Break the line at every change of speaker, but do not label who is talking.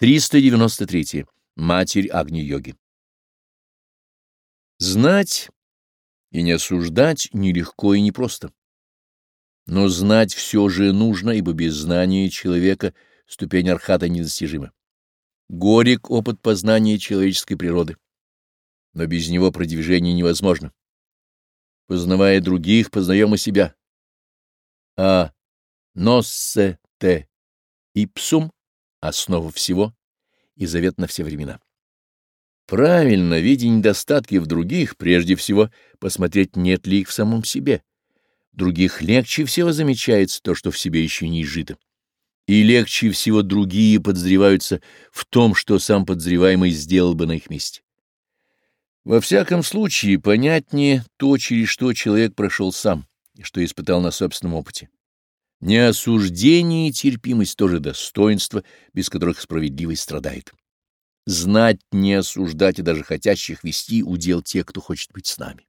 393. Матерь Агни-йоги. Знать и не осуждать нелегко и непросто. Но знать все же нужно, ибо без знания человека ступень архата недостижима. Горек опыт познания человеческой природы, но без него продвижение невозможно. Познавая других, познаем и себя. А носсе т ипсум основу всего и завет на все времена. Правильно, видя недостатки в других, прежде всего посмотреть, нет ли их в самом себе. Других легче всего замечается то, что в себе еще не изжито. И легче всего другие подозреваются в том, что сам подозреваемый сделал бы на их месте. Во всяком случае, понятнее то, через что человек прошел сам и что испытал на собственном опыте. Неосуждение и терпимость тоже достоинства, без которых справедливость страдает. Знать, не осуждать и даже хотящих вести удел тех, кто хочет быть с нами.